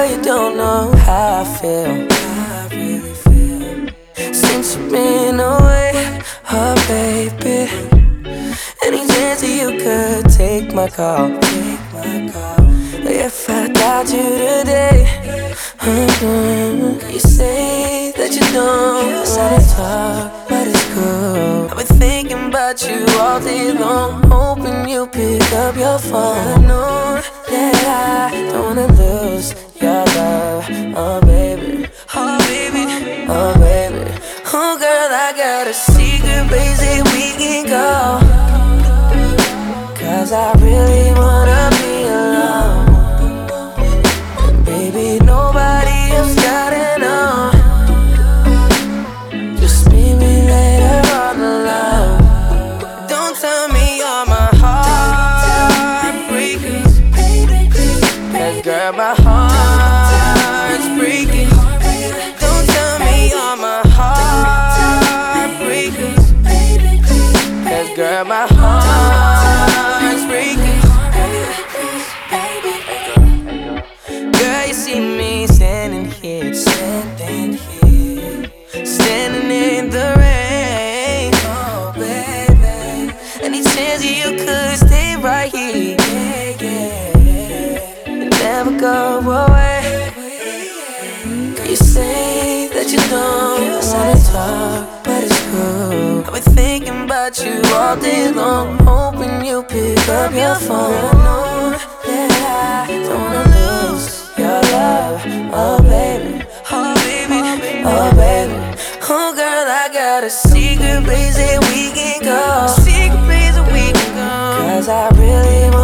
Girl, you don't know how I feel. How I really feel. Since you've been away, oh baby. Any chance that you could take my call, take my call. If I got you today, mm-hmm. you say that you don't wanna talk, but it's cool. I've been thinking about you all day long, hoping you pick up your phone. I know that I don't wanna lose your Cause I really wanna be alone. Baby, nobody else gotta know. Just meet me later on the line. Don't tell me you're my. Cause girl, my heart's go away. You say that you don't wanna talk, but it's cool. I've been thinking about you all day long, hoping you pick up your phone. I know that I don't wanna lose your love, oh baby, oh baby, oh baby. Oh girl, I got a secret place that we can go. Secret place that we can go. Cause I really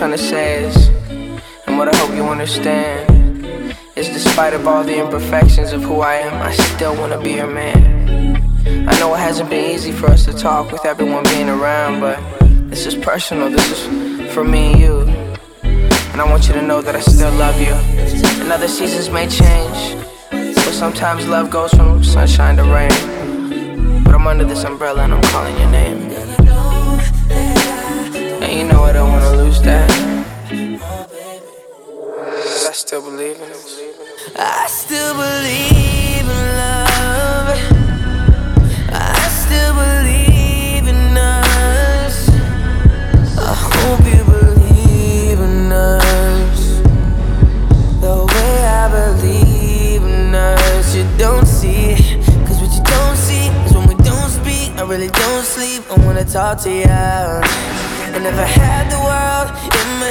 trying to say is, and what I hope you understand, is despite of all the imperfections of who I am, I still wanna be your man. I know it hasn't been easy for us to talk with everyone being around, but this is personal. This is for me and you. And I want you to know that I still love you. And other seasons may change, but sometimes love goes from sunshine to rain. But I'm under this umbrella and I'm calling your name. Still believe in it. I still believe in love. I still believe in us. I hope you believe in us. The way I believe in us. You don't see. Cause what you don't see is when we don't speak. I really don't sleep. I wanna talk to you. And if I had the world in my